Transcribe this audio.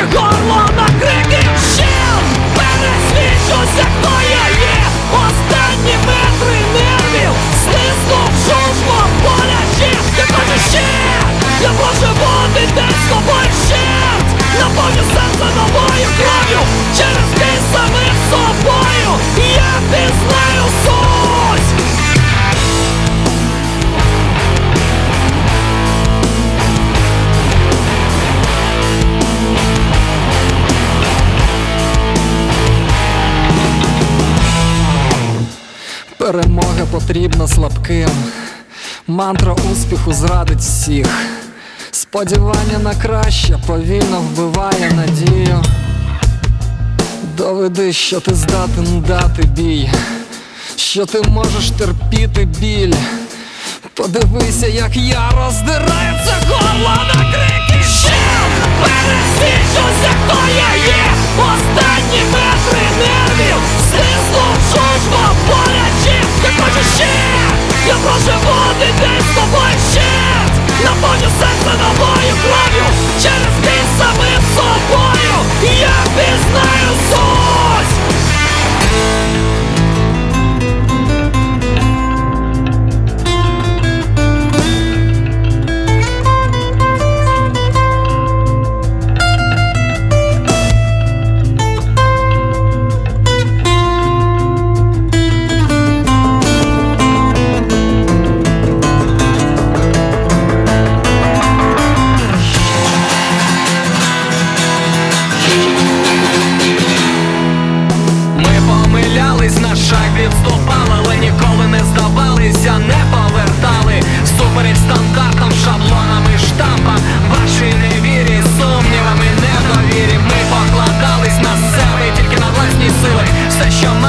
you're gone long Перемога потрібна слабким. Мантра успіху зрадить всіх. Сподівання на краще повільно вбиває надію. Доведи, що ти здатен дати бій, що ти можеш терпіти біль. Подивися, як я роздираю все, що